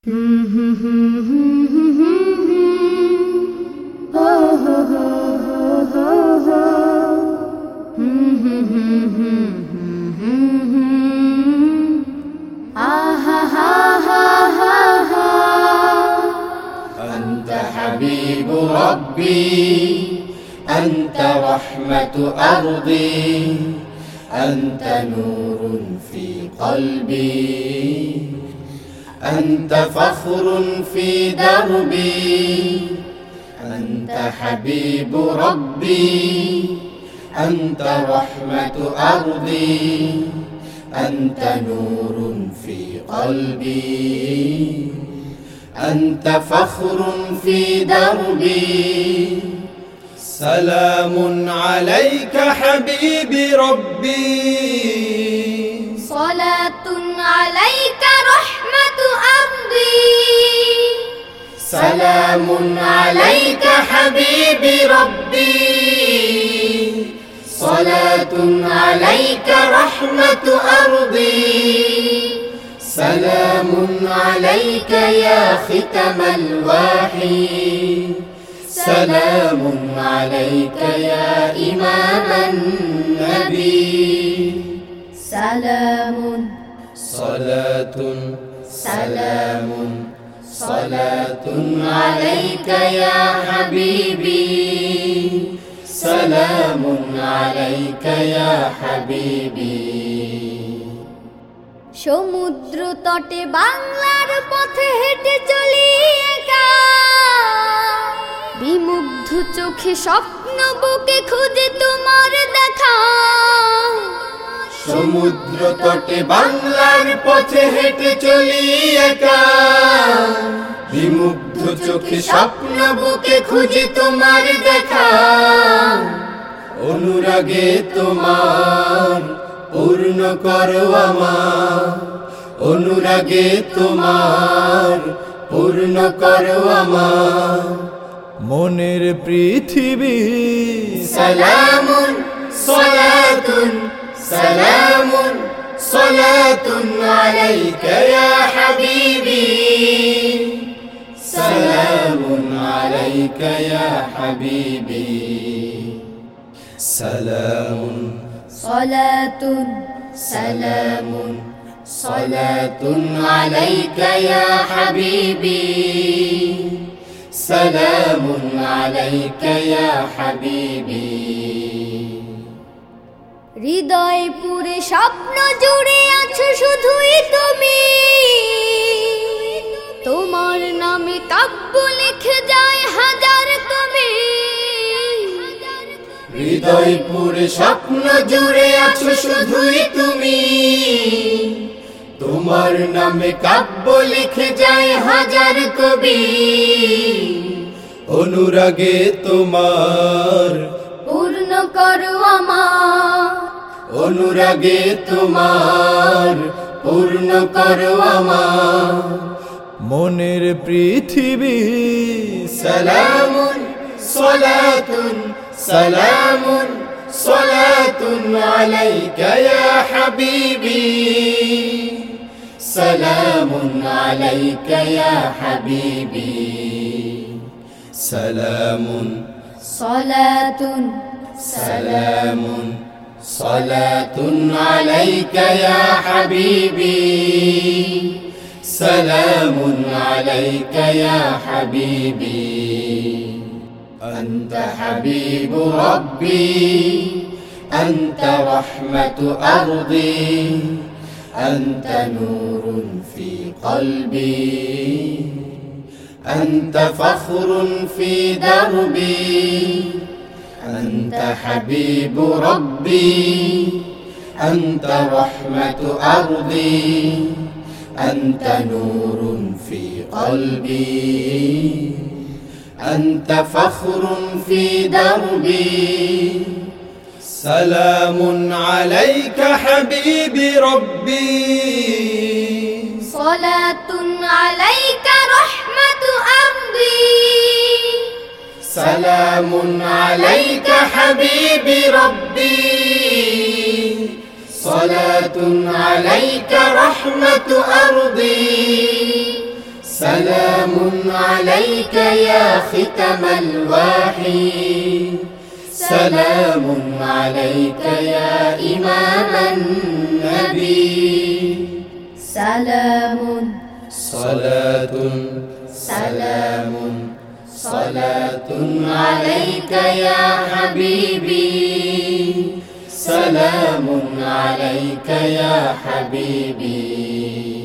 أنت حبيب ربي أنت رحمة أرضي أنت نور في قلبي. أنت فخر في دربي أنت حبيب ربي أنت رحمة أرضي أنت نور في قلبي أنت فخر في دربي. سلام عليك حبيبي ربي. صلاة عليك رحمة سلام عليك حبيبي ربي. صلاة عليك رحمة أرضي. سلام عليك يا ختم الوحي. سلام عليك يا إمام النبي. سلام. صلاة سلام. صلاة عليك يا حبيبي سلام عليك يا حبيبي সমুদ্র তটে বাংলার পথে হেঁটে চলি একা বিমুগ্ধ চোখে স্বপ্ন বুকে খুঁজে তোমার সমুদ্র তটে বাংলার পথে হেঁটে চলি একা। বিমুগ্ধ চোখে স্বপ্ন বুকে খুঁজি তোমার দেখা। অনুরাগে তোমার, পূর্ণ করো আমার অনুরাগে তোমার, পূর্ণ করো আমার মনের পৃথিবী, সালামুন, সালাতুন সালামুন صلاة عليك يا حبيبي. سلام عليك يا حبيبي. سلام. صلاة سلام. صلاة عليك يا حبيبي. سلام عليك يا حبيبي. হৃদয় পুরে স্বপ্ন জুড়ে আছো শুধুই তুমি। তোমার নামে কাব্য লিখে যায় হাজার কবি। হৃদয় পুরে স্বপ্ন জুড়ে আছো শুধুই তুমি। তোমার নামে কাব্য লিখে যায় হাজার কবি। অনুরাগে তোমার পূর্ণ করো আমার অনুরাগে তোমার পূর্ণ করো আমার। মনের পৃথিবী সালামুন সলাতুন সালামুন সালাতুন আলাইকা ইয়া হাবিবি। সালামুন আলাইকা ইয়া হাবিবি। সালামুন। সলাতুন সালামুন। صلاة عليك يا حبيبي. سلام عليك يا حبيبي. أنت حبيب ربي. أنت رحمة أرضي. أنت نور في قلبي. أنت فخر في دربي. أنت حبيب ربي أنت رحمة أرضي أنت نور في قلبي أنت فخر في دربي. سلام عليك حبيبي ربي. صلاة عليك رحمة سلام عليك حبيبي ربي. صلاة عليك رحمة أرضي. سلام عليك يا ختم الوحي. سلام عليك يا إمام النبي. سلام. صلاة. سلام. صلاة عليك يا حبيبي. سلام عليك يا حبيبي.